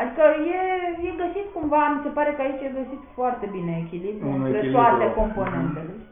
Adică e, e găsit cumva, mi se pare că aici e găsit foarte bine echilibru între toate componentele.